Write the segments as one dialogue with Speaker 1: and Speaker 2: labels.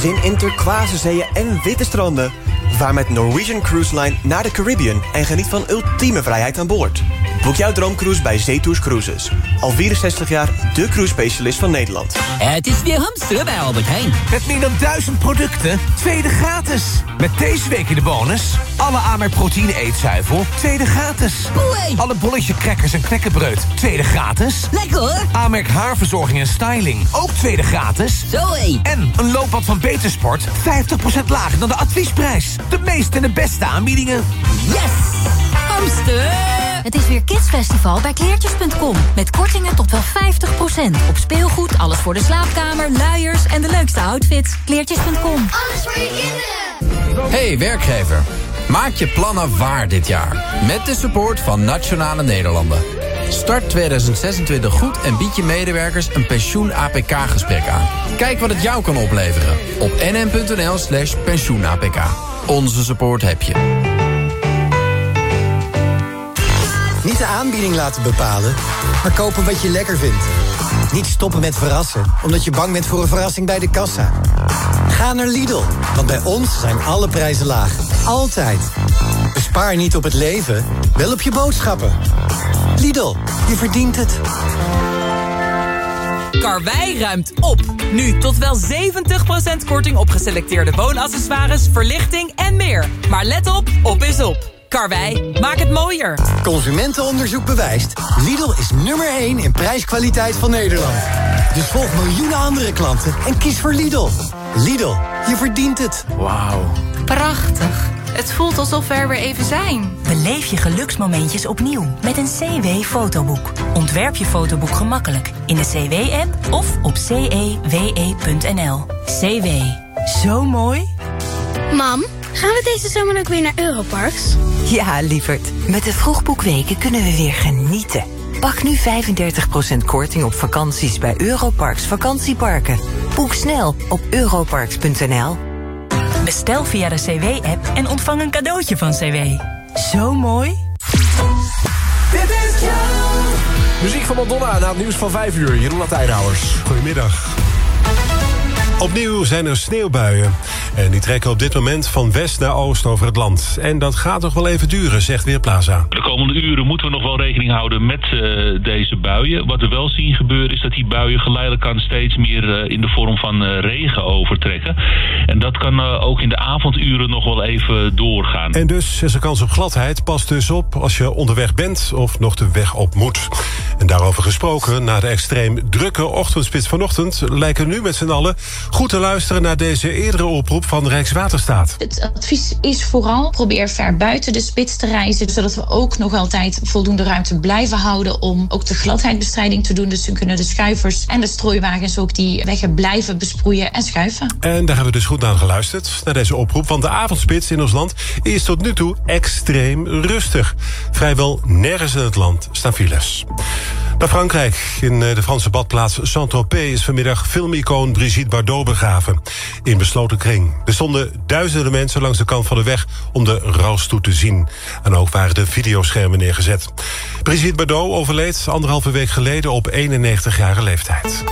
Speaker 1: Zin in turquoise en witte stranden. Vaar met Norwegian Cruise Line naar de Caribbean... en geniet van ultieme vrijheid aan boord. Boek jouw droomcruise bij Zetours Cruises. Al 64 jaar de cruise specialist van Nederland.
Speaker 2: Het is weer hamsteren bij Albert Heijn.
Speaker 3: Met meer dan duizend producten, tweede gratis. Met deze week in de bonus... alle Amerk proteïne eetzuivel, tweede gratis.
Speaker 2: Oei.
Speaker 3: Alle bolletje crackers en knekkenbreud, tweede gratis.
Speaker 2: Lekker hoor.
Speaker 3: Amerk haarverzorging en styling, ook tweede gratis.
Speaker 2: Zoé.
Speaker 3: En een looppad van Betersport, 50% lager dan de adviesprijs. De meeste en de beste aanbiedingen.
Speaker 2: Yes! Hamster!
Speaker 4: Het is weer Kidsfestival bij kleertjes.com. Met kortingen tot wel 50%. Op speelgoed, alles voor de slaapkamer, luiers en de leukste outfits. Kleertjes.com.
Speaker 5: Alles voor je kinderen.
Speaker 6: Hey werkgever, maak je plannen waar dit jaar. Met de support van Nationale Nederlanden. Start 2026 goed en bied je medewerkers een pensioen-APK-gesprek aan. Kijk wat het jou kan opleveren op nm.nl slash pensioen-APK. Onze support heb je.
Speaker 7: Niet de aanbieding laten bepalen, maar kopen wat je lekker vindt. Niet stoppen met verrassen, omdat je bang bent voor een verrassing bij de kassa. Ga naar Lidl, want bij ons zijn alle prijzen laag. Altijd. Bespaar niet op het leven, wel op je boodschappen. Lidl, je verdient het.
Speaker 8: Karwei ruimt op. Nu tot wel 70% korting op geselecteerde woonaccessoires, verlichting en meer. Maar let op, op is op. Karwei, maak het mooier.
Speaker 7: Consumentenonderzoek bewijst. Lidl is nummer 1 in prijskwaliteit van Nederland. Dus volg miljoenen andere klanten en kies voor Lidl. Lidl, je verdient het.
Speaker 3: Wauw.
Speaker 9: Prachtig. Het voelt alsof we er weer even zijn.
Speaker 10: Beleef je geluksmomentjes opnieuw met een CW-fotoboek. Ontwerp je fotoboek gemakkelijk in de CW-app of op cewe.nl. CW. Zo mooi.
Speaker 5: Mam, gaan we deze zomer ook weer naar Europarks?
Speaker 11: Ja, lieverd. Met de vroegboekweken kunnen we weer genieten. Pak nu 35% korting op vakanties bij Europarks vakantieparken. Boek snel op europarks.nl.
Speaker 10: Bestel via de CW-app en ontvang een cadeautje van CW. Zo mooi.
Speaker 3: Dit is Muziek van Madonna na het nieuws van 5 uur. Jeroen Latijnhouwers.
Speaker 12: Goedemiddag. Opnieuw zijn er sneeuwbuien. En die trekken op dit moment van west naar oost over het land. En dat gaat toch wel even duren, zegt Weerplaza.
Speaker 13: De komende uren moeten we nog wel rekening houden met uh, deze buien. Wat we wel zien gebeuren is dat die buien geleidelijk aan steeds meer uh, in de vorm van uh, regen overtrekken. En dat kan ook in de avonduren nog wel even doorgaan.
Speaker 12: En dus is er kans op gladheid. Pas dus op als je onderweg bent of nog de weg op moet. En daarover gesproken, na de extreem drukke ochtendspits vanochtend... lijken nu met z'n allen goed te luisteren naar deze eerdere oproep van Rijkswaterstaat.
Speaker 14: Het advies is vooral probeer ver buiten de spits te reizen... zodat we ook nog altijd voldoende ruimte blijven houden... om ook de gladheidbestrijding te doen. Dus dan kunnen de schuivers en de strooiwagens ook die weggen blijven besproeien en schuiven.
Speaker 12: En daar hebben we dus goed naar geluisterd, naar deze oproep. Want de avondspits in ons land is tot nu toe extreem rustig. Vrijwel nergens in het land staan files. Naar Frankrijk. In de Franse badplaats Saint-Tropez is vanmiddag filmicoon Brigitte Bardot begraven. In besloten kring. Er stonden duizenden mensen langs de kant van de weg om de rouwstoet te zien. En ook waren de videoschermen neergezet. Brigitte Bardot overleed anderhalve week geleden op 91-jarige leeftijd.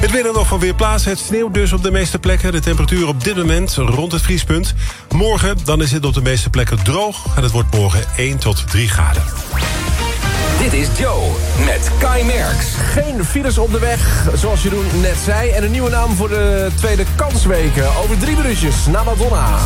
Speaker 12: Het winnen nog van Weerplaatsen. Het sneeuwt dus op de meeste plekken. De temperatuur op dit moment rond het vriespunt. Morgen dan is het op de meeste plekken droog. En het wordt morgen 1 tot 3 graden.
Speaker 3: Dit is Joe met Kai Merks. Geen files op de weg, zoals Jeroen net zei. En een nieuwe naam voor de tweede kansweken. Over drie minuutjes na Madonna.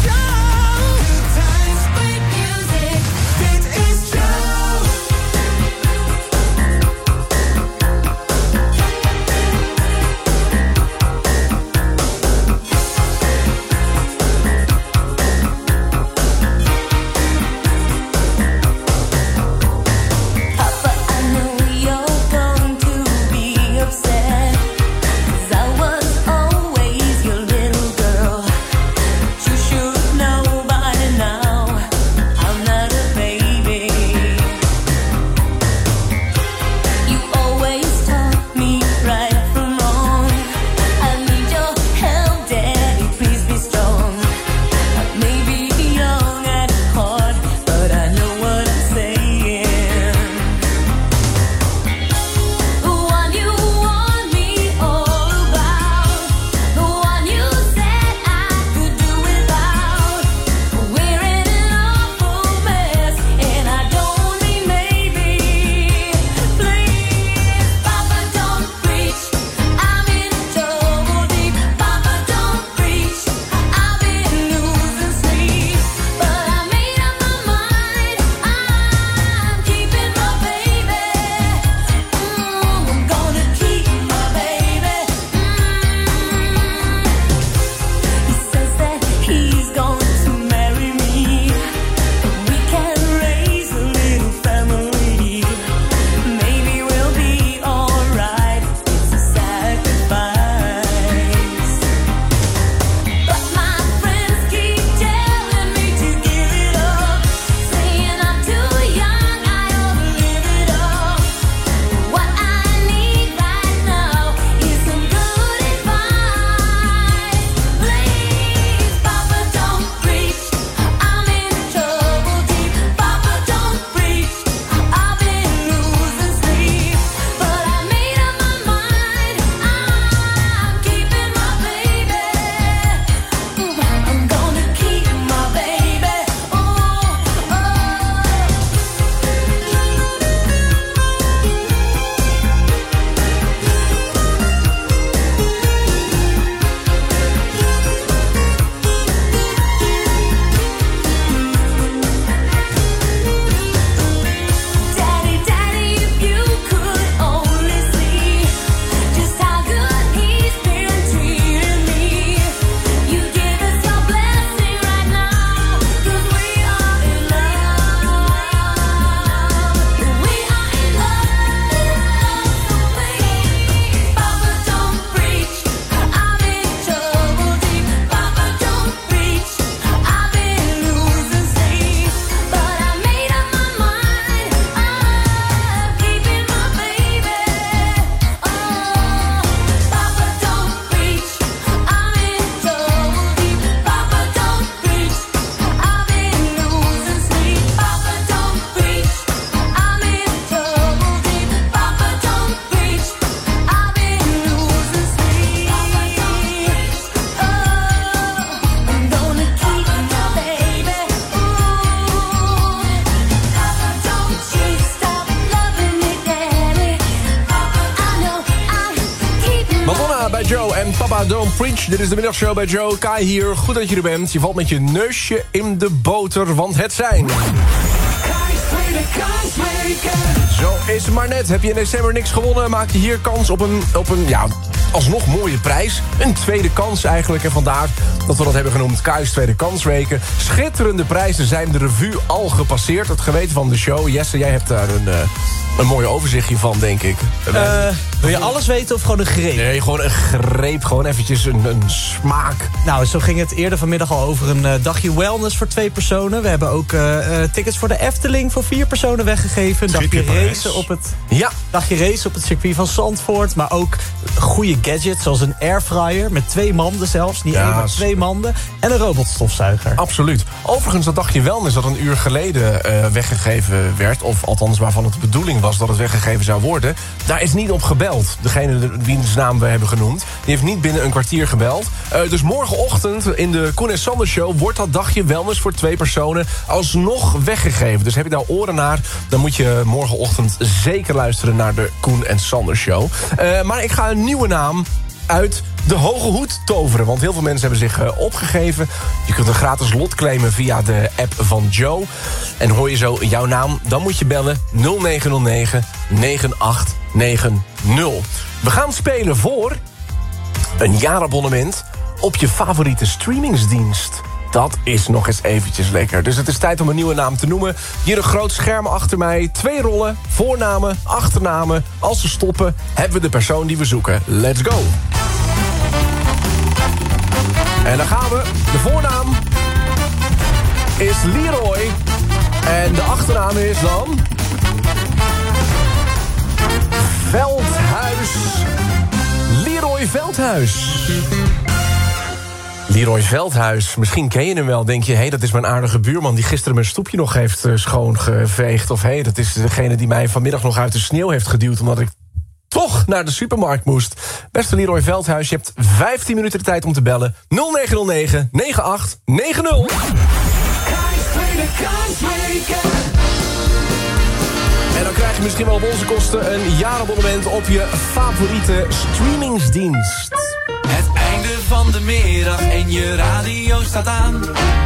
Speaker 15: Preach. Dit is de middagshow bij Joe. Kai hier, goed dat je er bent. Je valt met je neusje in de boter, want het zijn... Zo is het maar net. Heb je in december niks gewonnen... maak je hier kans op een, op een ja, alsnog mooie prijs. Een tweede kans eigenlijk. En vandaar dat we dat hebben genoemd Kai's Tweede Kansweken. Schitterende prijzen zijn de revue al gepasseerd. Het geweten van de show. Jesse, jij hebt daar een, uh, een mooi overzichtje van, denk ik.
Speaker 16: Uh, wil je alles weten of gewoon een greep?
Speaker 15: Nee, gewoon een greep. Gewoon eventjes een, een smaak.
Speaker 16: Nou, zo ging het eerder vanmiddag al over een uh, dagje wellness voor twee personen. We hebben ook uh, tickets voor de Efteling voor vier personen weggegeven. Een dagje racen op het,
Speaker 15: ja.
Speaker 16: dagje race op het circuit van Zandvoort. Maar ook goede gadgets zoals een airfryer met twee manden zelfs. Niet ja, één, maar twee manden. En een robotstofzuiger.
Speaker 15: Absoluut. Overigens, dat dagje wellness dat een uur geleden weggegeven werd... of althans waarvan het de bedoeling was dat het weggegeven zou worden... daar is niet op gebeld. Degene wiens naam we hebben genoemd. Die heeft niet binnen een kwartier gebeld. Uh, dus morgenochtend in de Koen en Sander Show... wordt dat dagje wellness voor twee personen alsnog weggegeven. Dus heb je daar oren naar... dan moet je morgenochtend zeker luisteren naar de Koen en Sander Show. Uh, maar ik ga een nieuwe naam uit de hoge hoed toveren. Want heel veel mensen hebben zich uh, opgegeven. Je kunt een gratis lot claimen via de app van Joe. En hoor je zo jouw naam, dan moet je bellen 0909 9890. We gaan spelen voor een jaarabonnement op je favoriete streamingsdienst. Dat is nog eens eventjes lekker. Dus het is tijd om een nieuwe naam te noemen. Hier een groot scherm achter mij. Twee rollen, voornamen, achternamen. Als ze stoppen, hebben we de persoon die we zoeken. Let's go. En dan gaan we. De voornaam is Leroy. En de achternaam is dan... Veldhuis. Leroy Veldhuis. Leroy Veldhuis, misschien ken je hem wel. Denk je, hé, hey, dat is mijn aardige buurman... die gisteren mijn stoepje nog heeft uh, schoongeveegd. Of hé, hey, dat is degene die mij vanmiddag nog uit de sneeuw heeft geduwd... omdat ik toch naar de supermarkt moest. Beste Leroy Veldhuis, je hebt 15 minuten de tijd om te bellen. 0909 9890. En dan krijg je misschien wel op onze kosten een jaarabonnement op je favoriete streamingsdienst.
Speaker 17: Het einde van de middag en je radio staat aan.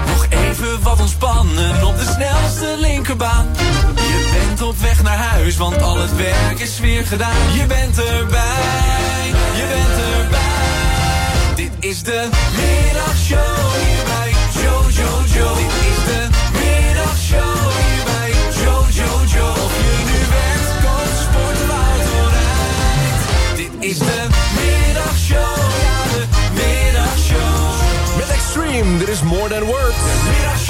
Speaker 17: Nog even wat ontspannen op de snelste linkerbaan. Je bent op weg naar huis, want al het werk is weer gedaan. Je bent erbij, je bent erbij. Dit is de middagshow hier bij Jojo Joe. Dit is de middagshow hier bij Jojo Joe. Of je nu werkt, kookt, sport of auto rijdt. Dit is de middagshow, ja de middagshow.
Speaker 15: Met Extreme, dit is More Than Words.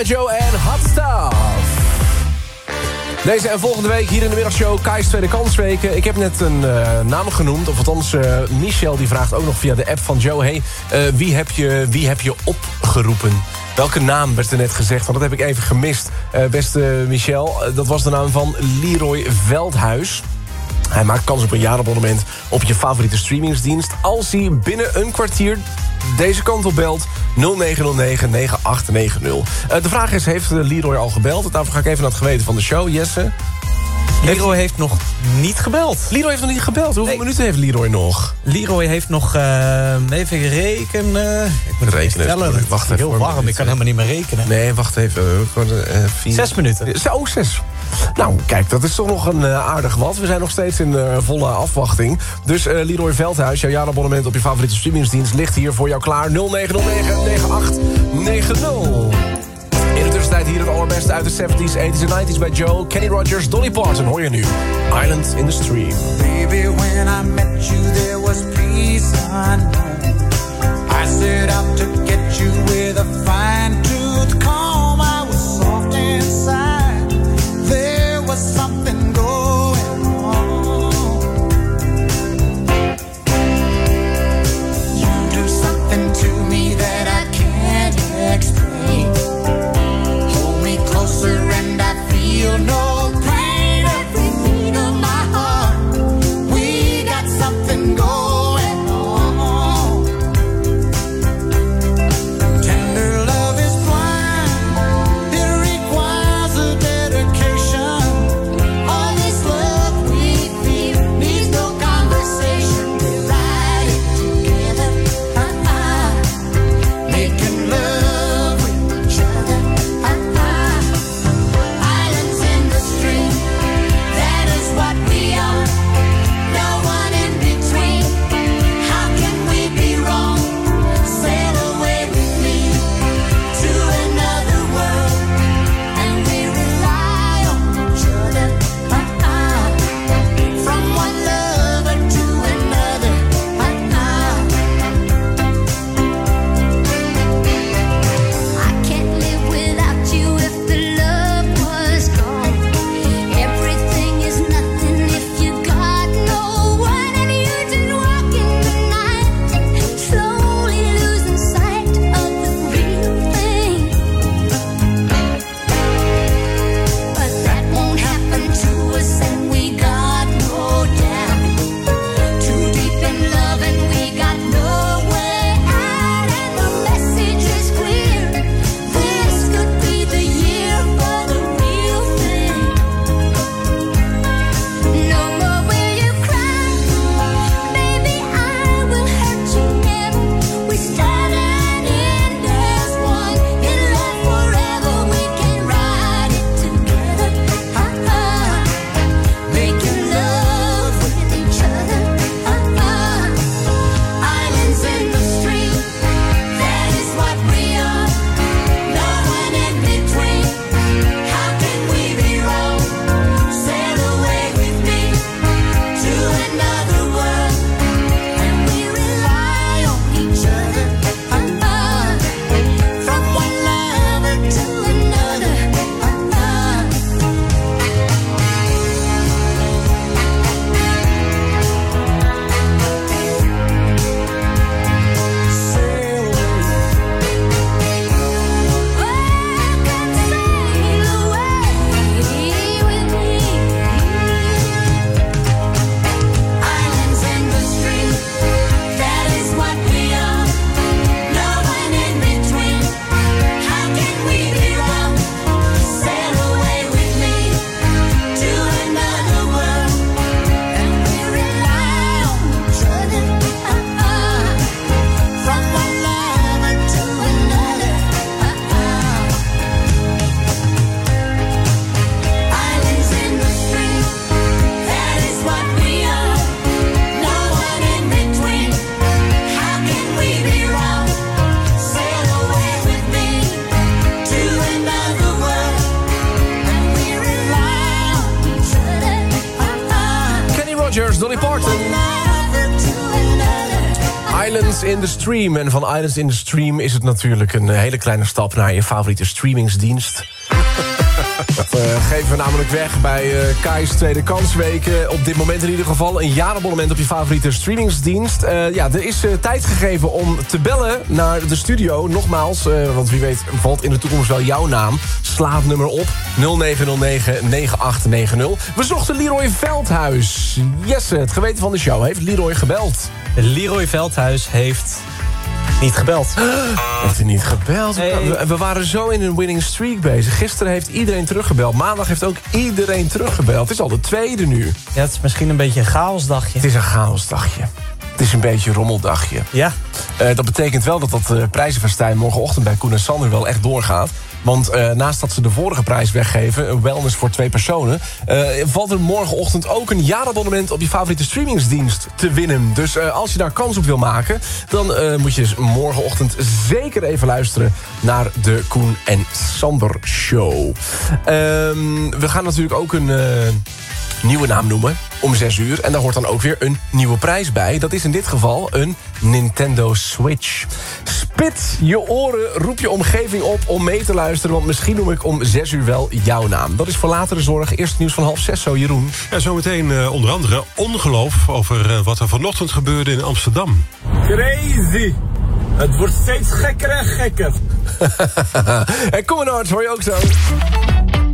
Speaker 15: Bij Joe en Hot. Deze en volgende week hier in de middagshow Kai's Tweede Kansweken. Ik heb net een uh, naam genoemd, of althans uh, Michel die vraagt ook nog via de app van Joe... hey, uh, wie, heb je, wie heb je opgeroepen? Welke naam werd er net gezegd? Want dat heb ik even gemist. beste Michel, dat was de naam van Leroy Veldhuis. Hij maakt kans op een jaarabonnement op je favoriete streamingsdienst... als hij binnen een kwartier deze kant op belt 0909-9890. Uh, de vraag is, heeft Leroy al gebeld? Daarvoor ga ik even naar het geweten van de show. Jesse?
Speaker 16: Leroy heeft nog niet gebeld.
Speaker 15: Leroy heeft nog niet gebeld. Hoeveel minuten heeft Leroy nog?
Speaker 16: Leroy heeft nog... Eh, even rekenen. Ik moet
Speaker 15: rekenen.
Speaker 16: Ik
Speaker 15: wacht even.
Speaker 16: Heel warm, ik kan helemaal niet meer rekenen.
Speaker 15: Nee, wacht even. Eh,
Speaker 16: vier... Zes minuten.
Speaker 15: Zo, zes. Nou, kijk, dat is toch nog een eh, aardig wat. We zijn nog steeds in volle afwachting. Dus uh, Leroy Veldhuis, jouw jaarabonnement op je favoriete streamingsdienst... ligt hier voor jou klaar. 0909 9890. Eerder tijd hier het allerbeste uit de 70s, 80s en 90s bij Joe, Kenny Rogers, Dolly Parton hoor je nu. Island in the Stream.
Speaker 18: Baby, when I met you there was peace unknown. I set out to get you with a fine tooth comb. I was soft inside. There was something Stream.
Speaker 15: En van Islands in the Stream is het natuurlijk een eh, hele kleine stap naar je favoriete streamingsdienst. Dat eh, geven we namelijk weg bij eh Kai's Tweede Kansweken. Op dit moment in ieder geval een jaarabonnement op je favoriete streamingsdienst. Eh, ja, er is eh, tijd gegeven om te bellen naar de studio. Nogmaals, eh, want wie weet valt in de toekomst wel jouw naam. Sla het nummer op 0909-9890. We zochten Leroy Veldhuis. Jesse, het geweten van de show, heeft Leroy gebeld?
Speaker 16: Leroy Veldhuis heeft niet gebeld.
Speaker 15: Heeft hij niet gebeld? We, we waren zo in een winning streak bezig. Gisteren heeft iedereen teruggebeld. Maandag heeft ook iedereen teruggebeld. Het is al de tweede nu.
Speaker 16: Ja, het is misschien een beetje een chaosdagje.
Speaker 15: Het is een chaosdagje. Het is een beetje een rommeldagje.
Speaker 16: Ja.
Speaker 15: Eh, dat betekent wel dat dat uh, prijzenfestijn morgenochtend bij Koen en Sander wel echt doorgaat. Want eh, naast dat ze de vorige prijs weggeven, een wellness voor twee personen... eh, valt er morgenochtend ook een jaarabonnement op je favoriete streamingsdienst te winnen. Dus eh, als je daar kans op wil maken, dan moet je morgenochtend zeker even luisteren... naar de Koen en Sander Show. Ehm, we gaan natuurlijk ook een nieuwe naam noemen om 6 uur. En daar hoort dan ook weer een nieuwe prijs bij. Dat is in dit geval een Nintendo Switch. Spit je oren, roep je omgeving op om mee te luisteren... want misschien noem ik om 6 uur wel jouw naam. Dat is voor latere zorg. Eerst nieuws van half 6, zo Jeroen.
Speaker 12: Ja, zometeen eh, onder andere ongeloof over eh, wat er vanochtend gebeurde in Amsterdam.
Speaker 19: Crazy! Het wordt steeds gekker en gekker.
Speaker 15: en kom maar hoor je ook zo.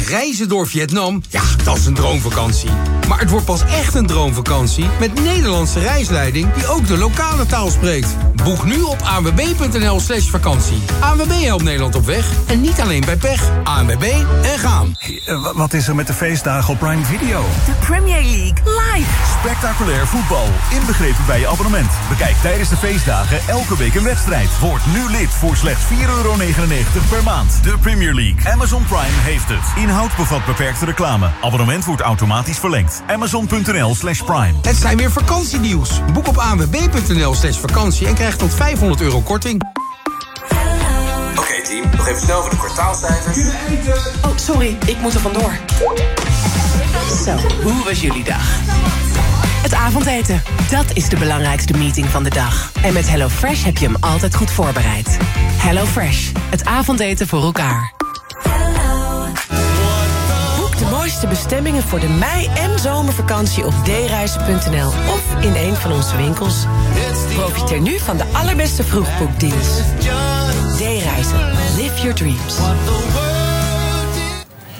Speaker 20: Reizen door Vietnam, ja, dat is een droomvakantie. Maar het wordt pas echt een droomvakantie met Nederlandse reisleiding die ook de lokale taal spreekt. Boek nu op anwb.nl slash vakantie. ANWB helpt Nederland op weg en niet alleen bij pech. ANWB en gaan.
Speaker 21: Eh, Wat is er met de feestdagen op Prime Video?
Speaker 22: De Premier League live.
Speaker 21: Spectaculair voetbal, inbegrepen bij je abonnement. Bekijk tijdens de feestdagen elke week een wedstrijd. Word nu lid voor slechts 4,99 euro per maand. De Premier League. Amazon Prime heeft het. Inhoud bevat beperkte reclame. Abonnement wordt automatisch verlengd. Amazon.nl slash Prime.
Speaker 20: Het zijn weer vakantienieuws. Boek op anwb.nl slash vakantie en krijg tot 500 euro korting.
Speaker 23: Oké team, nog even snel voor de kwartaalcijfers.
Speaker 22: Oh, sorry, ik moet er vandoor. Zo, hoe was jullie dag? Het avondeten, dat is de belangrijkste meeting van de dag. En met HelloFresh heb je hem altijd goed voorbereid. HelloFresh, het avondeten voor elkaar. De mooiste bestemmingen voor de mei- en zomervakantie op dereizen.nl of in een van onze winkels. Profiteer nu van de allerbeste vroegboekdeals. D-reizen. Live your dreams.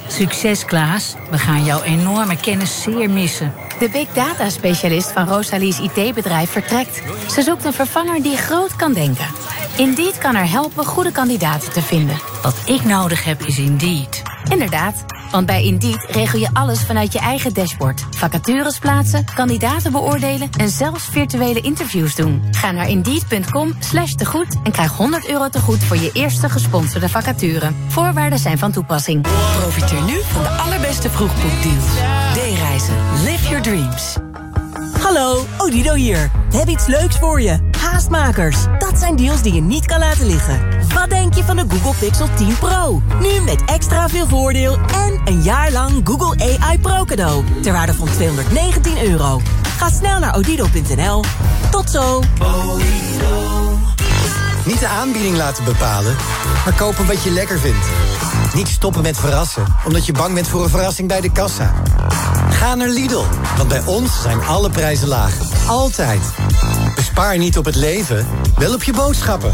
Speaker 24: Succes Klaas, we gaan jouw enorme kennis zeer missen.
Speaker 4: De big data specialist van Rosalie's IT-bedrijf vertrekt. Ze zoekt een vervanger die groot kan denken. Indeed kan haar helpen goede kandidaten te vinden.
Speaker 24: Wat ik nodig heb is Indeed.
Speaker 4: Inderdaad, want bij Indeed regel je alles vanuit je eigen dashboard. Vacatures plaatsen, kandidaten beoordelen en zelfs virtuele interviews doen. Ga naar Indeed.com slash tegoed en krijg 100 euro tegoed voor je eerste gesponsorde vacature. Voorwaarden zijn van toepassing.
Speaker 22: Profiteer nu van de allerbeste vroegboekdeals. D-reizen. Live your dreams.
Speaker 11: Hallo, Odido hier. We hebben iets leuks voor je. Haastmakers. Dat zijn deals die je niet kan laten liggen. Wat denk je van de Google Pixel 10 Pro? Nu met extra veel voordeel en een jaar lang Google AI Pro cadeau. Ter waarde van 219 euro. Ga snel naar odido.nl. Tot zo.
Speaker 7: Niet de aanbieding laten bepalen, maar kopen wat je lekker vindt. Niet stoppen met verrassen, omdat je bang bent voor een verrassing bij de kassa. Ga naar Lidl, want bij ons zijn alle prijzen laag. Altijd. Bespaar niet op het leven, wel op je boodschappen.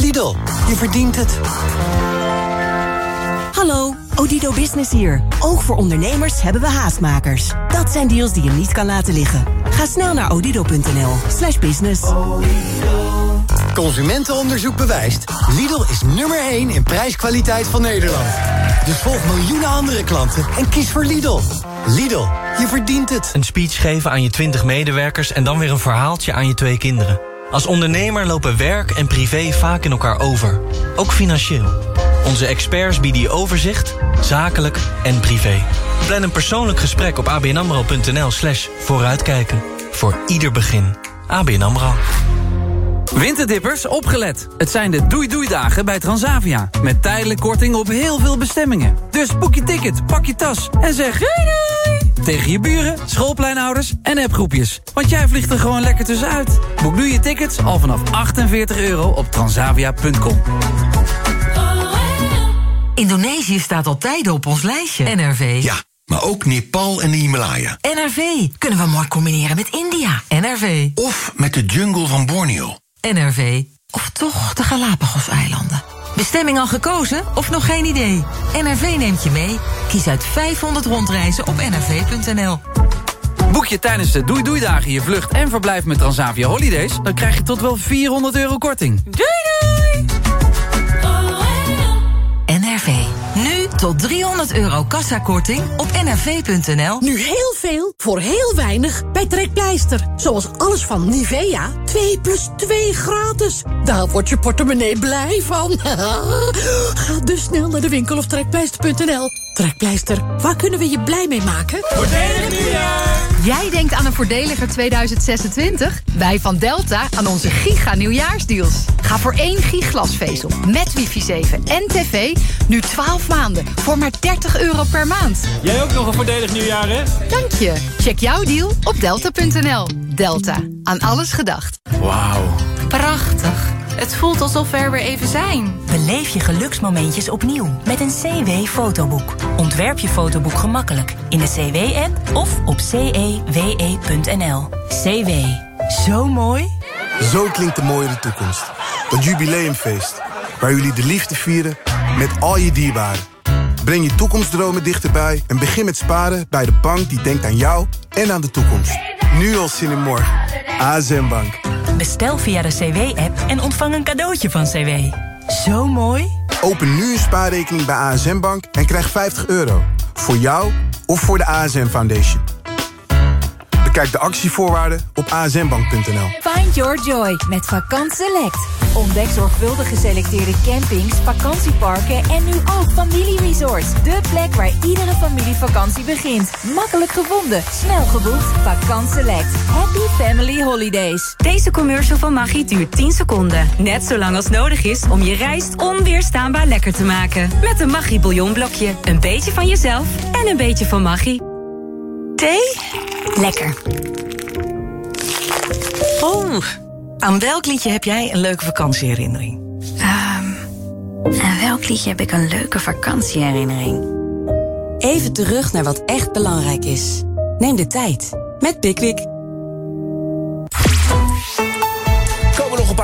Speaker 7: Lidl, je verdient het.
Speaker 11: Hallo, Odido Business hier. Ook voor ondernemers hebben we haastmakers. Dat zijn deals die je niet kan laten liggen. Ga snel naar odido.nl slash business.
Speaker 7: Consumentenonderzoek bewijst. Lidl is nummer 1 in prijskwaliteit van Nederland. Dus volg miljoenen andere klanten en kies voor Lidl. Lidl, je verdient het.
Speaker 3: Een speech geven aan je 20 medewerkers en dan weer een verhaaltje aan je twee kinderen. Als ondernemer lopen werk en privé vaak in elkaar over. Ook financieel. Onze experts bieden je overzicht, zakelijk en privé. Plan een persoonlijk gesprek op abnamro.nl slash vooruitkijken. Voor ieder begin. ABN AMRO.
Speaker 25: Winterdippers, opgelet. Het zijn de doei-doei-dagen bij Transavia. Met tijdelijk korting op heel veel bestemmingen. Dus boek je ticket, pak je tas en zeg... Doei!
Speaker 20: Tegen je buren, schoolpleinouders en appgroepjes. Want jij vliegt er gewoon lekker tussenuit. Boek nu je tickets al vanaf 48 euro op transavia.com.
Speaker 26: Indonesië staat al tijden op ons lijstje. NRV.
Speaker 27: Ja, maar ook Nepal en de Himalaya.
Speaker 26: NRV. Kunnen we mooi combineren met India. NRV.
Speaker 27: Of met de jungle van Borneo.
Speaker 26: NRV. Of toch de Galapagos-eilanden. Bestemming al gekozen of nog geen idee? NRV neemt je mee. Kies uit 500 rondreizen op nrv.nl.
Speaker 20: Boek je tijdens de Doei Doei Dagen je vlucht en verblijf met Transavia Holidays... dan krijg je tot wel 400 euro korting.
Speaker 26: Doei doei! Tot 300 euro kassakorting op nrv.nl.
Speaker 28: Nu heel veel voor heel weinig bij Trekpleister. Zoals alles van Nivea, 2 plus 2 gratis. Daar wordt je portemonnee blij van. Ga dus snel naar de winkel of trekpleister.nl. Trekpleister, waar kunnen we je blij mee maken?
Speaker 9: Voordelig nieuwjaar! Jij denkt aan een voordeliger 2026? Wij van Delta aan onze giga nieuwjaarsdeals. Ga voor één giglasvezel met wifi 7 en tv nu 12 maanden voor maar 30 euro per maand.
Speaker 29: Jij ook nog een voordelig nieuwjaar, hè?
Speaker 9: Dank je. Check jouw deal op delta.nl. Delta. Aan alles gedacht.
Speaker 15: Wauw.
Speaker 9: Prachtig. Het voelt alsof we er weer even zijn.
Speaker 10: Beleef je geluksmomentjes opnieuw met een CW-fotoboek. Ontwerp je fotoboek gemakkelijk in de CW-app of op cewe.nl. CW. Zo mooi.
Speaker 30: Zo klinkt de mooiere toekomst. Een jubileumfeest. Waar jullie de liefde vieren met al je dierbaren. Breng je toekomstdromen dichterbij en begin met sparen bij de bank die denkt aan jou en aan de toekomst. Nu al zin in morgen. ASM Bank.
Speaker 10: Bestel via de CW-app en ontvang een cadeautje van CW. Zo mooi.
Speaker 30: Open nu een spaarrekening bij ASM Bank en krijg 50 euro. Voor jou of voor de ASM Foundation. Bekijk de actievoorwaarden op asmbank.nl.
Speaker 31: Find your joy met Vakant Select. Ontdek zorgvuldig geselecteerde campings, vakantieparken en nu ook familieresorts. De plek waar iedere familievakantie begint. Makkelijk gevonden, snel geboekt. Vakant Select. Happy Family Holidays.
Speaker 4: Deze commercial van Maggi duurt 10 seconden. Net zo lang als nodig is om je rijst onweerstaanbaar lekker te maken. Met een Maggi bouillonblokje. Een beetje van jezelf en een beetje van Maggi. Thee? Lekker.
Speaker 32: Oh, aan welk liedje heb jij een leuke vakantieherinnering?
Speaker 4: Aan welk liedje heb ik een leuke vakantieherinnering?
Speaker 33: Even terug naar wat echt belangrijk is. Neem de tijd met Pickwick.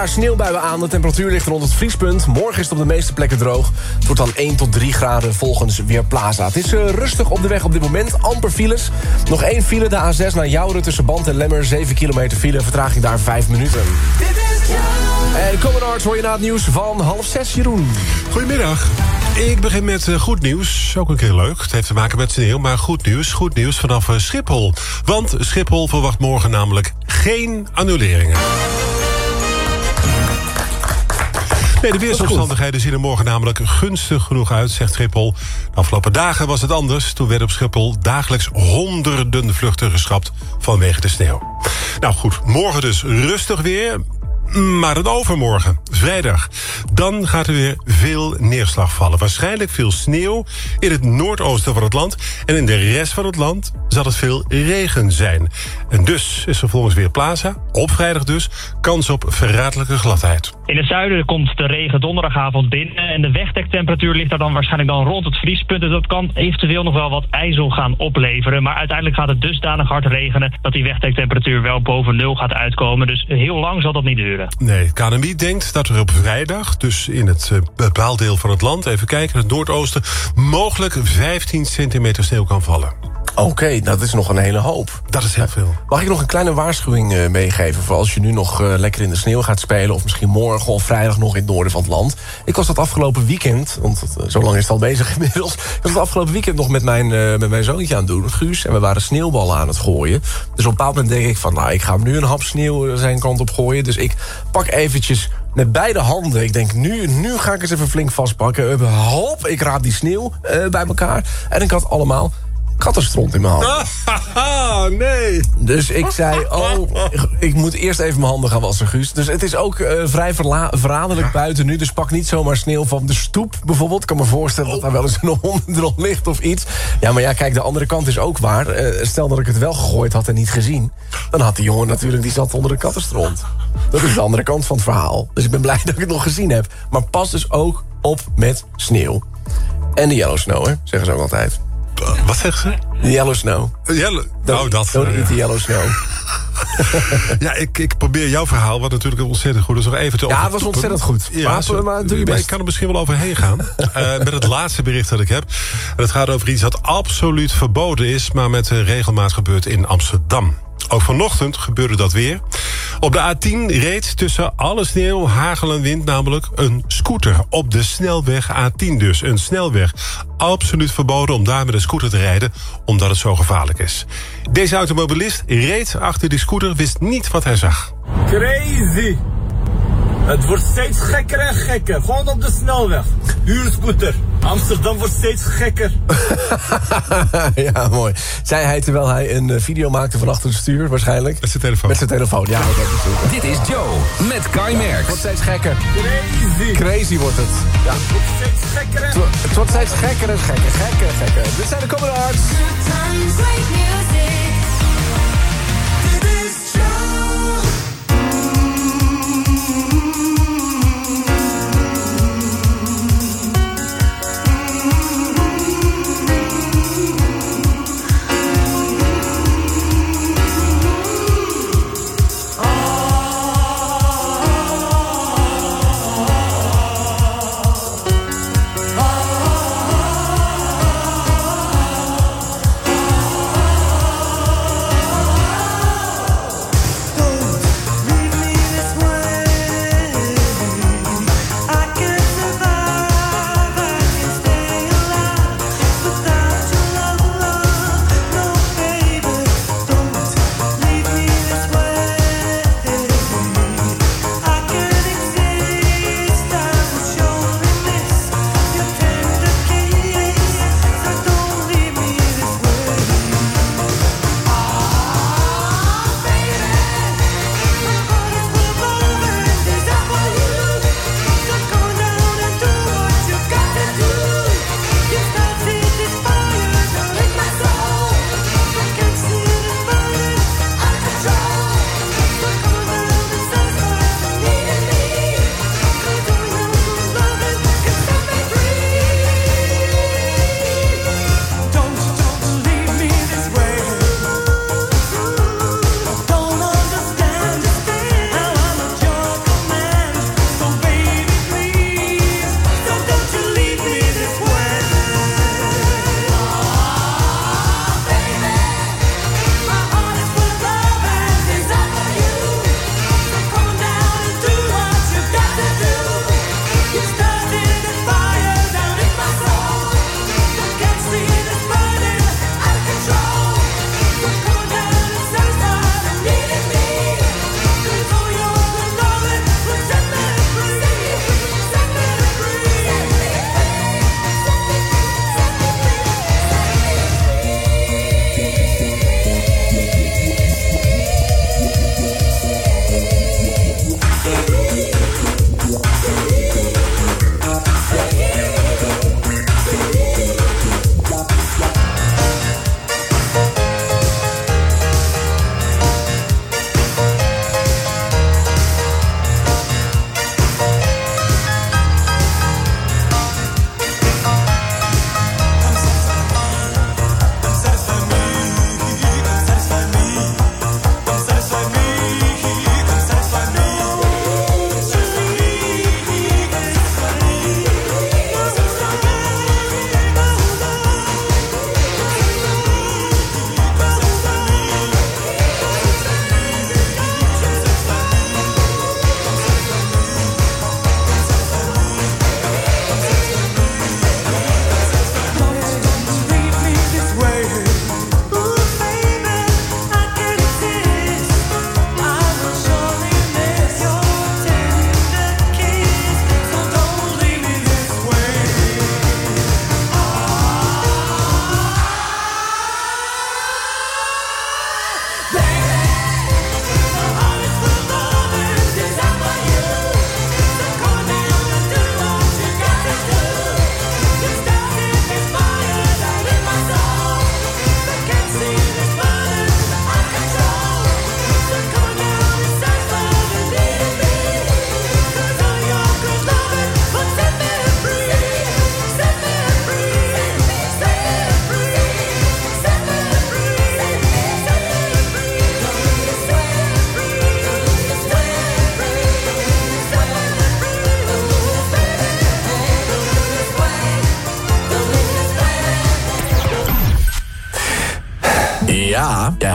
Speaker 15: Paar sneeuwbuien aan. De temperatuur ligt rond het vriespunt. Morgen is het op de meeste plekken droog. Het wordt dan 1 tot 3 graden volgens Weerplaza. Het is eh, rustig op de weg op dit moment. Amper files. Nog één file, de A6 naar Jouren tussen Band en Lemmer. 7 kilometer file, vertraging daar 5 minuten. En Common Arts hoor je na het nieuws van half 6, Jeroen.
Speaker 12: Goedemiddag. Ik begin met eh, goed nieuws. Ook een keer leuk. Het heeft te maken met sneeuw, maar goed nieuws. Goed nieuws vanaf eh, Schiphol. Want Schiphol verwacht morgen namelijk geen annuleringen. Nee, de weersomstandigheden zien er morgen namelijk gunstig genoeg uit, zegt Schiphol. De afgelopen dagen was het anders. Toen werden op Schiphol dagelijks honderden vluchten geschrapt vanwege de sneeuw. Nou goed, morgen dus rustig weer. Maar het overmorgen, vrijdag, dan gaat er weer veel neerslag vallen. Waarschijnlijk veel sneeuw in het noordoosten van het land. En in de rest van het land zal het veel regen zijn. En dus is er volgens Weerplaza, op vrijdag dus, kans op verraderlijke gladheid.
Speaker 34: In het zuiden komt de regen donderdagavond binnen en de wegdektemperatuur ligt daar dan waarschijnlijk dan rond het vriespunt. Dus dat kan eventueel nog wel wat ijzel gaan opleveren. Maar uiteindelijk gaat het dusdanig hard regenen dat die wegdektemperatuur wel boven nul gaat uitkomen. Dus heel lang zal dat niet duren.
Speaker 12: Nee, het KNMI denkt dat er op vrijdag, dus in het eh, bepaald van het land... even kijken, het noordoosten, mogelijk 15 centimeter sneeuw kan vallen.
Speaker 15: Oké, dat is nog een hele hoop.
Speaker 12: Dat is heel veel.
Speaker 15: Mag ik nog een kleine waarschuwing eh, meegeven... voor als je nu nog eh, lekker in de sneeuw gaat spelen... of misschien morgen of vrijdag nog in het noorden van het land. Ik was dat afgelopen weekend, want eh, zo lang is het al bezig inmiddels... ik was het afgelopen weekend nog met mijn, eh, met mijn zoontje aan het doen, Guus... en we waren sneeuwballen aan het gooien. Dus op een bepaald moment denk ik van... nou, ik ga hem nu een hap sneeuw zijn kant op gooien. Dus ik pak eventjes met beide handen. Ik denk, nu, nu ga ik eens even flink vastpakken. Hop, ik raap die sneeuw eh, bij elkaar. En ik had allemaal kattenstront in mijn handen.
Speaker 12: Ah, nee.
Speaker 15: Dus ik zei, oh, ik, moet eerst even mijn handen gaan wassen, Guus. Dus het is ook eh, vrij verraderlijk buiten nu. Dus pak niet zomaar sneeuw van de stoep bijvoorbeeld. Ik kan me voorstellen dat daar wel eens een hondendrol ligt of iets. Ja, maar ja, kijk, de andere kant is ook waar. Eh, stel dat ik het wel gegooid had en niet gezien... dan had die jongen natuurlijk, die zat onder de kattenstront. Dat is de andere kant van het verhaal. Dus ik ben blij dat ik het nog gezien heb. Maar pas dus ook op met sneeuw. En de yellow snow, hè, zeggen ze ook altijd.
Speaker 12: Wat zeggen ze?
Speaker 15: Yellow snow.
Speaker 12: Yellow, oh, dat.
Speaker 15: Don't
Speaker 12: eh,
Speaker 15: eat the yellow snow.
Speaker 12: Ja, ik, ik probeer jouw verhaal, wat natuurlijk ontzettend goed is, nog even te
Speaker 15: Ja, het was ontzettend goed. Maar-
Speaker 12: zo-
Speaker 15: maar doe je best.
Speaker 12: Ik kan er misschien wel overheen gaan. Eh, met het laatste bericht dat ik heb. En het gaat over iets dat absoluut verboden is... maar met eh, regelmaat gebeurt in Amsterdam. Ook vanochtend gebeurde dat weer. Op de A10 reed tussen alle sneeuw, hagel en wind namelijk een scooter. Op de snelweg A10 dus. Een snelweg. Absoluut verboden om daar met een scooter te rijden... omdat het zo gevaarlijk is. Deze automobilist reed achter die scooter, wist niet wat hij zag.
Speaker 29: Crazy. Het wordt steeds gekker en gekker. Gewoon op de snelweg. Huurscooter. Amsterdam wordt steeds gekker.
Speaker 15: ja, mooi. Zei hij terwijl hij een eh, video maakte van achter het stuur, waarschijnlijk.
Speaker 12: Met zijn telefoon.
Speaker 15: Met zijn telefoon, ja. Dat.
Speaker 35: Dit is Joe met Kai Merks.
Speaker 15: Het wordt steeds gekker.
Speaker 29: Crazy.
Speaker 15: Crazy wordt het. Ja.
Speaker 29: Het wordt steeds gekker en
Speaker 15: Het wordt- Het wordt steeds gekker en gekker, gekker, gekker. Dit zijn de Common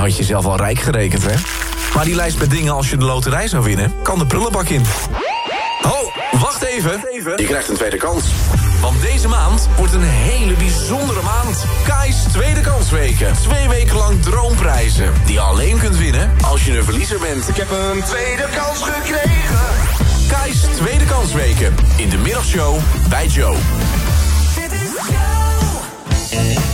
Speaker 36: Had jezelf al rijk gerekend, hè? Maar die lijst met dingen als je de loterij zou winnen... kan de prullenbak in. Ho, wacht even. Je krijgt een tweede kans. Want deze maand wordt een hele bijzondere maand. Kai's Tweede Kansweken. Twee weken lang droomprijzen. Die je alleen kunt winnen als je een verliezer bent. Ik heb een tweede kans gekregen. Kai's Tweede Kansweken. In de middagshow bij Joe.
Speaker 37: I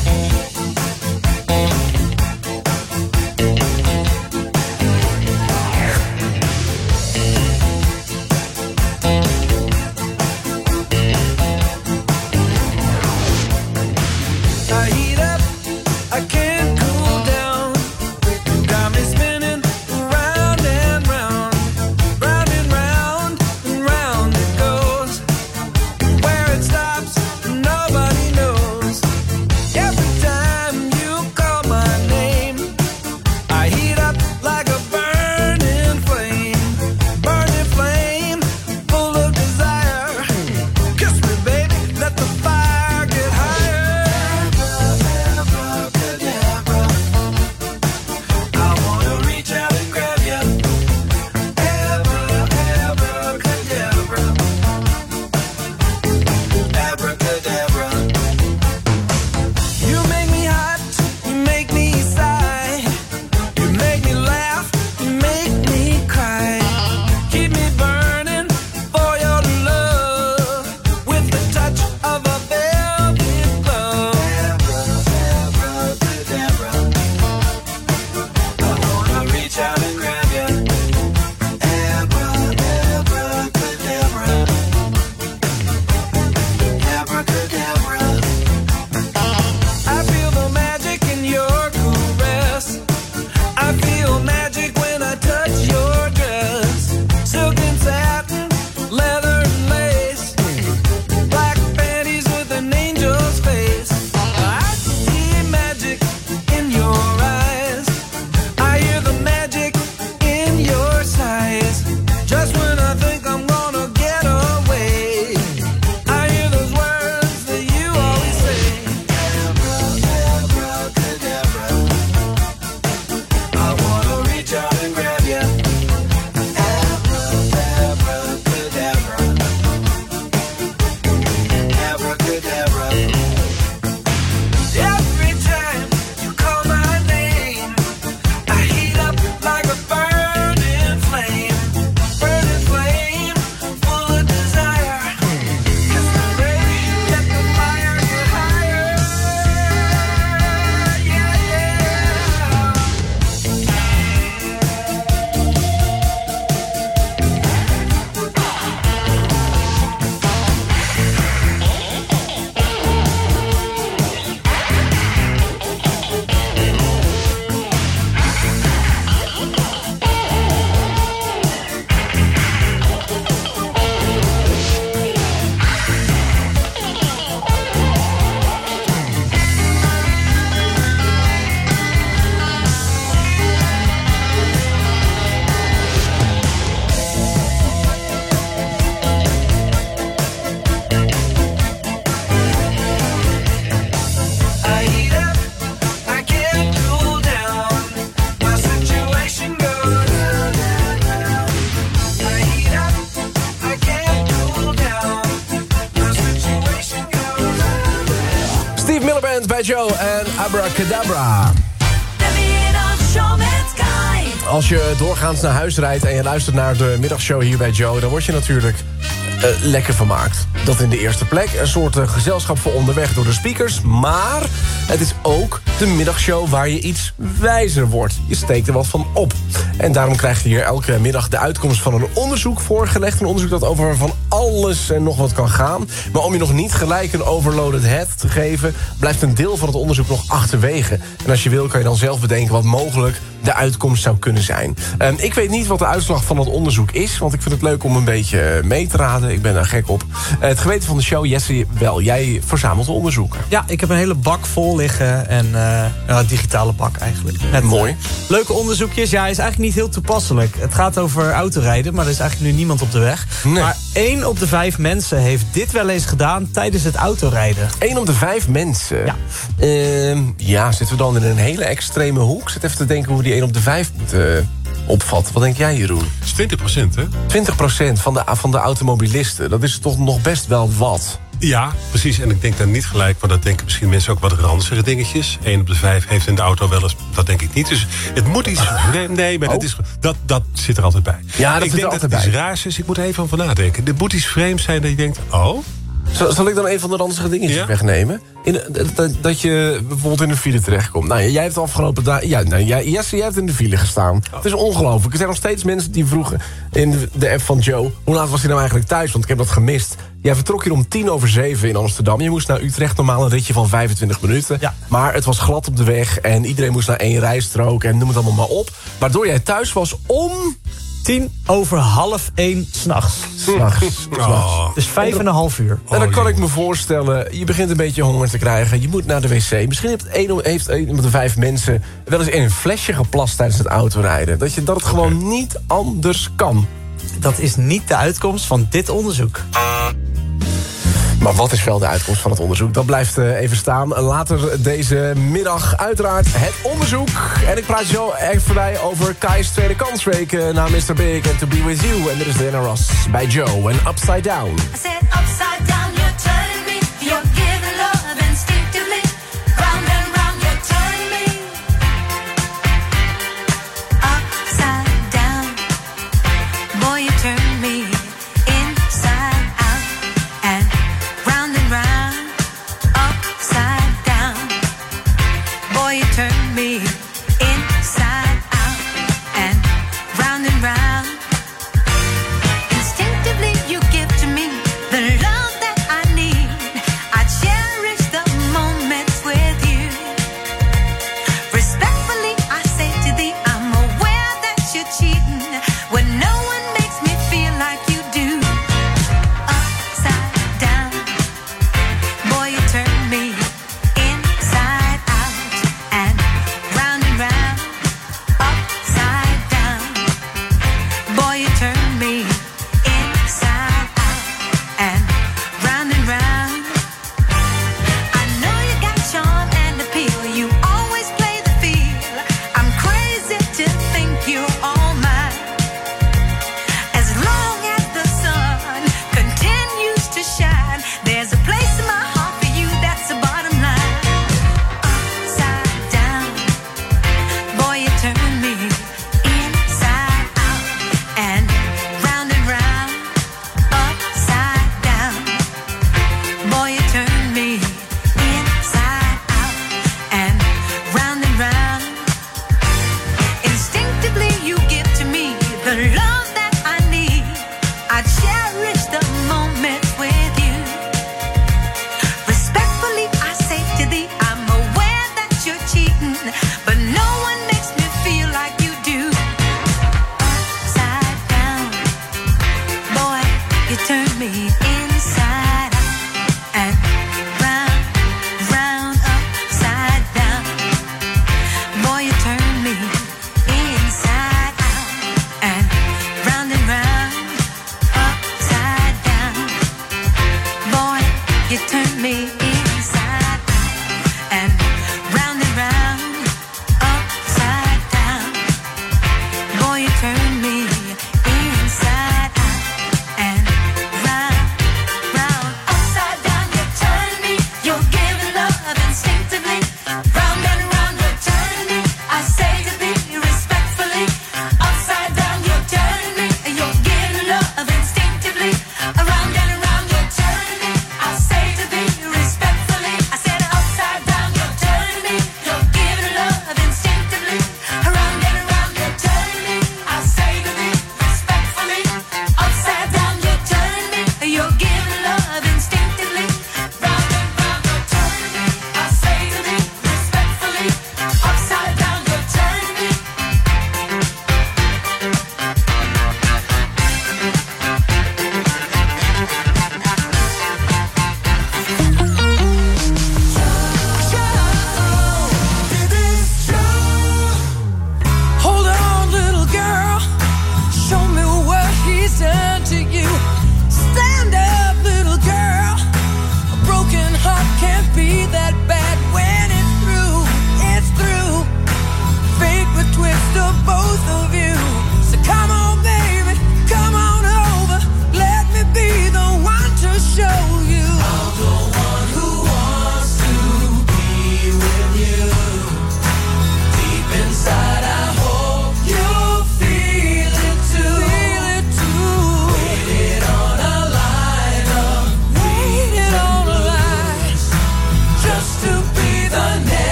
Speaker 15: Miliband bij Joe en Abracadabra. Als je doorgaans naar huis rijdt en je luistert naar de middagshow hier bij Joe... dan word je natuurlijk eh, lekker vermaakt. Dat in de eerste plek. Een soort eh, gezelschap voor onderweg door de speakers. Maar het is ook de middagshow waar je iets wijzer wordt. Je steekt er wat van op. En daarom krijg je hier elke middag de uitkomst van een onderzoek voorgelegd. Een onderzoek dat over van alles en nog wat kan gaan. Maar om je nog niet gelijk een overloaded head te geven... blijft een deel van het onderzoek nog achterwege. En als je wil kan je dan zelf bedenken wat mogelijk de uitkomst zou kunnen zijn. Ehm, ik weet niet wat de uitslag van dat onderzoek is... want ik vind het leuk om een beetje mee te raden. Ik ben daar gek op. Eh, het geweten van de show, Jesse, wel. Jij verzamelt onderzoeken.
Speaker 16: Ja, ik heb een hele bak vol liggen. En eh, een digitale bak eigenlijk. Met,
Speaker 15: Mooi.
Speaker 16: eh, leuke onderzoekjes. Ja, is eigenlijk niet heel toepasselijk. Het gaat over autorijden, maar er is eigenlijk nu niemand op de weg. Maar één op de vijf mensen heeft dit wel eens gedaan tijdens het autorijden.
Speaker 15: Eén op de vijf mensen? Ja. ja, zitten we dan in een hele extreme hoek? Zit even te denken hoe we die één op de vijf moeten eh, opvatten. Wat denk jij, Jeroen?
Speaker 12: Dat is 20 procent, hè?
Speaker 15: 20% van de, van de automobilisten. Dat is toch nog best wel wat.
Speaker 12: Ja, precies. En ik denk dan niet gelijk, maar dat denken misschien mensen ook wat ranzige dingetjes. Eén op de vijf heeft in de auto wel eens, dat denk ik niet. Dus het moet iets. Nee, nee maar dat, is, dat, dat zit er altijd bij.
Speaker 15: Oh. Ja, dat
Speaker 12: ik
Speaker 15: zit
Speaker 12: denk
Speaker 15: er
Speaker 12: dat
Speaker 15: altijd
Speaker 12: het iets raars is. Ik moet er even over nadenken. Er moet iets vreemds zijn dat je denkt, oh.
Speaker 15: Zal, zal ik dan een van de ranzige dingetjes wegnemen? In, dat- dat, je bijvoorbeeld in een file terechtkomt. Nou, jij hebt de afgelopen dagen... Ja, nou, jij, Jesse, jij hebt in de file gestaan. Het is ongelooflijk. Er zijn nog steeds mensen die vroegen in de, de app van Joe... hoe laat was hij nou eigenlijk thuis? Want ik heb dat gemist. Jij vertrok hier om tien over zeven in Amsterdam. Je moest naar Utrecht, normaal een ritje van 25 minuten. Maar het was glad op de weg en iedereen moest naar één rijstrook... en noem het allemaal maar op. Waardoor jij thuis was om...
Speaker 16: Tien over half één s'nachts.
Speaker 15: S'nachts.
Speaker 16: Oh. Dus vijf en een half uur.
Speaker 15: En dan kan ik me voorstellen, je begint een beetje honger te krijgen. Je moet naar de wc. Misschien heeft één, heeft op de vijf mensen wel eens in een flesje geplast tijdens het autorijden. Dat, je, dat het gewoon niet anders kan.
Speaker 16: Dat is niet de uitkomst van dit onderzoek.
Speaker 15: Maar wat is wel de uitkomst van het onderzoek? Dat blijft eh, even staan. Later deze middag uiteraard het onderzoek. En ik praat zo even bij over Kai's tweede kansweek eh, na Mr. Big en To Be With You. En dit is Diana Ross bij Joe en Upside Down.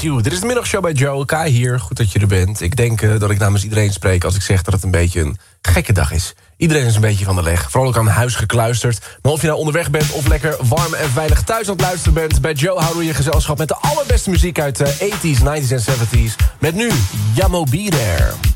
Speaker 30: Dit is de middagshow bij Joe. Kai hier, goed dat je er bent. Ik denk eh, dat ik namens iedereen spreek als ik zeg dat het een beetje een gekke dag is. Iedereen is een beetje van de leg. Vooral ook aan huis gekluisterd. Maar of je nou onderweg bent of lekker warm en veilig thuis aan het luisteren bent... bij Joe houden we je gezelschap met de allerbeste muziek uit de 80s, 90s en 70s. Met nu Yamo Be There.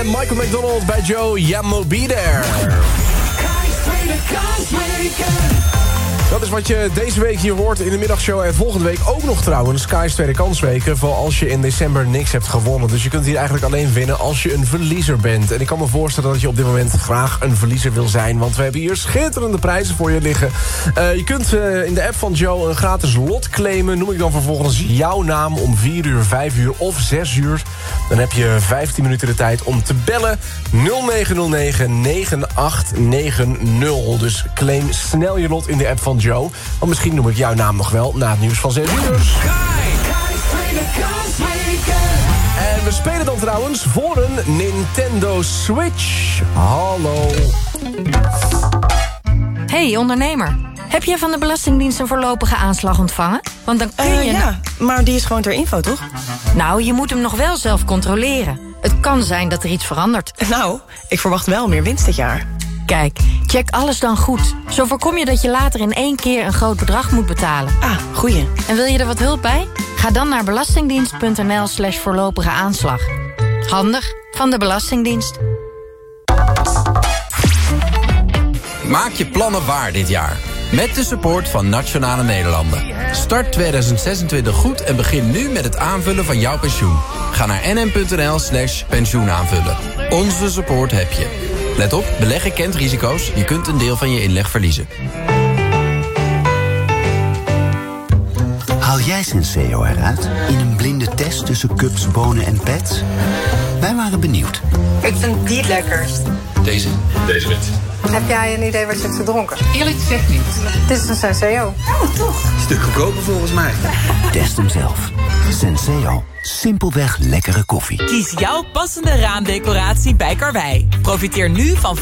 Speaker 30: En Michael McDonald bij Joe Yamo Be There. Dat is wat je deze week hier hoort in de middagshow. En volgende week ook nog trouwens Sky's Tweede Kansweken... voor als je in december niks hebt gewonnen. Dus je kunt hier eigenlijk alleen winnen als je een verliezer bent. En ik kan me voorstellen dat je op dit moment graag een verliezer wil zijn... want we hebben hier schitterende prijzen voor je liggen. Eh, je kunt eh, in de app van Joe een gratis lot claimen. Noem ik dan vervolgens jouw naam om 4 uur, 5 uur of 6 uur. Dan heb je 15 minuten de tijd om te bellen. 0909 9890. Dus claim snel je lot in de app van Joe. Want misschien noem ik jouw naam nog wel na het nieuws van 6 uur.
Speaker 15: En we spelen dan trouwens voor een Nintendo Switch. Hallo.
Speaker 26: Hey ondernemer, heb jij van de Belastingdienst een voorlopige aanslag ontvangen? Want dan kun
Speaker 31: Eh,
Speaker 26: je...
Speaker 31: ja, maar die is gewoon ter info, toch?
Speaker 26: Nou, je moet hem nog wel zelf controleren. Het kan zijn dat er iets verandert.
Speaker 31: Nou, ik verwacht wel meer winst dit jaar.
Speaker 26: Kijk, check alles dan goed. Zo voorkom je dat je later in één keer een groot bedrag moet betalen.
Speaker 31: Ah, goeie.
Speaker 26: En wil je er wat hulp bij? Ga dan naar belastingdienst.nl slash voorlopige aanslag. Handig van de Belastingdienst.
Speaker 6: Maak je plannen waar dit jaar. Met de support van Nationale Nederlanden. Start 2026 goed en begin nu met het aanvullen van jouw pensioen. Ga naar nm.nl slash pensioenaanvullen. Onze support heb je. Let op, beleggen kent risico's. Je kunt een deel van je inleg verliezen.
Speaker 38: Haal jij Senseo eruit in een blinde test tussen cups, bonen en pets? Wij waren benieuwd.
Speaker 39: Ik vind die het lekkerst.
Speaker 6: Deze? Deze wit.
Speaker 39: Heb jij een idee wat je hebt gedronken?
Speaker 38: Eerlijk gezegd niet.
Speaker 39: Dit is een Senseo. Oh, toch?
Speaker 38: Stuk goedkoper volgens mij. Test hem zelf. Senseo. Simpelweg lekkere koffie.
Speaker 40: Kies jouw passende raamdecoratie bij Karwei. Profiteer nu van 35%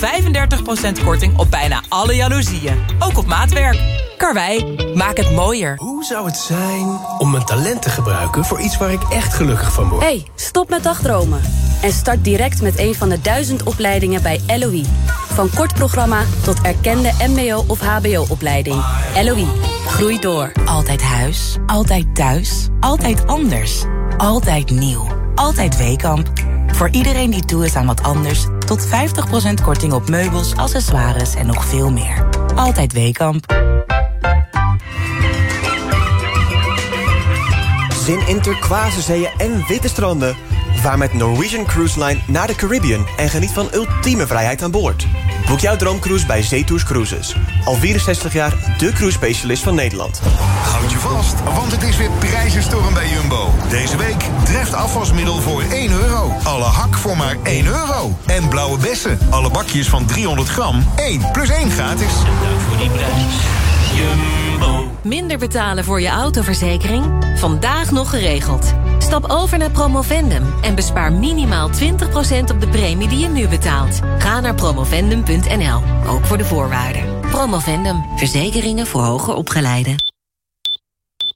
Speaker 40: korting op bijna alle jaloezieën. Ook op maatwerk. Karwei, maak het mooier.
Speaker 41: Hoe zou het zijn om mijn talent te gebruiken voor iets waar ik echt gelukkig van word?
Speaker 4: Hey, stop met dagdromen. En start direct met een van de duizend opleidingen bij LOE. Van kort programma tot erkende mbo- of hbo-opleiding. LOE, groei door.
Speaker 11: Altijd huis, altijd thuis, altijd anders. Altijd nieuw. Altijd Weekamp. Voor iedereen die toe is aan wat anders... tot 50% korting op meubels, accessoires en nog veel meer. Altijd Weekamp.
Speaker 1: Zin in turquoise zeeën en witte stranden. Vaar met Norwegian Cruise Line naar de Caribbean... en geniet van ultieme vrijheid aan boord. Boek jouw droomcruise bij Zetours Cruises. Al 64 jaar de cruise specialist van Nederland.
Speaker 42: Houd je vast, want het is weer prijzenstorm bij Jumbo. Deze week treft afwasmiddel voor 1 euro. Alle hak voor maar 1 euro. En blauwe bessen, alle bakjes van 300 gram, 1 plus 1 gratis. Dank voor die prijs. Jumbo.
Speaker 43: Minder betalen voor je autoverzekering? Vandaag nog geregeld. Stap over naar Promovendum en bespaar minimaal 20% op de premie die je nu betaalt. Ga naar promovendum.nl, ook voor de voorwaarden. Promovendum, verzekeringen voor hoger opgeleiden.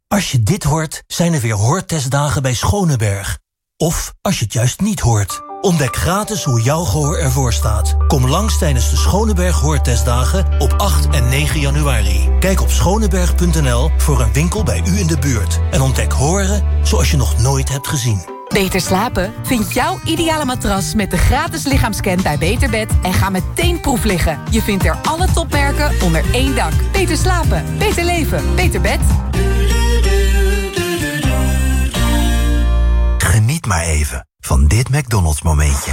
Speaker 44: Als je dit hoort, zijn er weer hoortestdagen bij Schoneberg. Of als je het juist niet hoort. Ontdek gratis hoe jouw gehoor ervoor staat. Kom langs tijdens de Schoneberg Hoortestdagen op 8 en 9 januari. Kijk op schoneberg.nl voor een winkel bij u in de buurt. En ontdek horen zoals je nog nooit hebt gezien.
Speaker 8: Beter slapen? Vind jouw ideale matras met de gratis lichaamscan bij Beterbed en ga meteen proef liggen. Je vindt er alle topmerken onder één dak. Beter slapen, beter leven, beter bed.
Speaker 38: Geniet maar even van dit McDonald's momentje.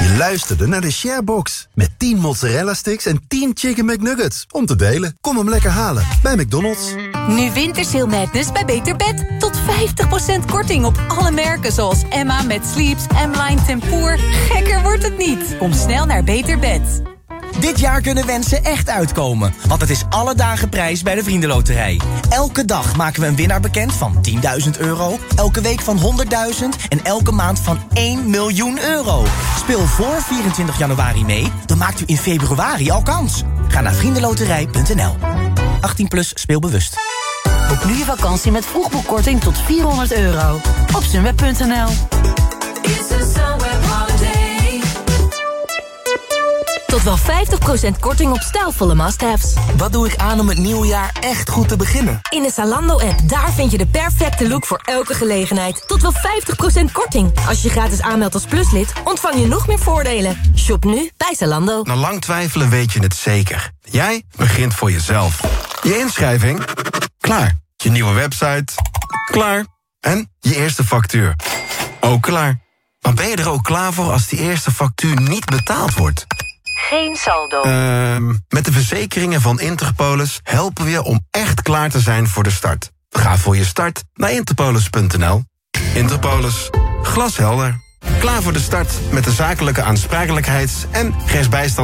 Speaker 38: Je luisterde naar de Sharebox. Met 10 mozzarella sticks en 10 chicken McNuggets. Om te delen. Kom hem lekker halen bij McDonald's.
Speaker 8: Nu Wintersail Madness bij Beter Bed. Tot 50% korting op alle merken zoals Emma met Sleeps, M-Line Tempoor. Gekker wordt het niet. Kom snel naar Beter Bed.
Speaker 45: Dit jaar kunnen wensen echt uitkomen, want het is alle dagen prijs bij de Vriendenloterij. Elke dag maken we een winnaar bekend van 10.000 euro, elke week van 100.000 en elke maand van 1 miljoen euro. Speel voor 24 januari mee, dan maakt u in februari al kans. Ga naar vriendenloterij.nl. 18 plus speelbewust.
Speaker 26: Boek nu je vakantie met vroegboekkorting tot 400 euro. Op sunweb.nl
Speaker 43: Tot wel 50% korting op stijlvolle must-haves.
Speaker 45: Wat doe ik aan om het nieuwe jaar echt goed te beginnen?
Speaker 43: In de Zalando-app, daar vind je de perfecte look voor elke gelegenheid. Tot wel 50% korting. Als je je gratis aanmeldt als pluslid, ontvang je nog meer voordelen. Shop nu bij Zalando.
Speaker 21: Na lang twijfelen weet je het zeker. Jij begint voor jezelf. Je inschrijving? Klaar. Je nieuwe website? Klaar. En je eerste factuur? Ook klaar. Maar ben je er ook klaar voor als die eerste factuur niet betaald wordt?
Speaker 26: Geen saldo.
Speaker 21: Ehm, met de verzekeringen van Interpolis helpen we je om echt klaar te zijn voor de start. Ga voor je start naar interpolis.nl. Interpolis. Glashelder. Klaar voor de start met de zakelijke aansprakelijkheids- en rechtsbijstand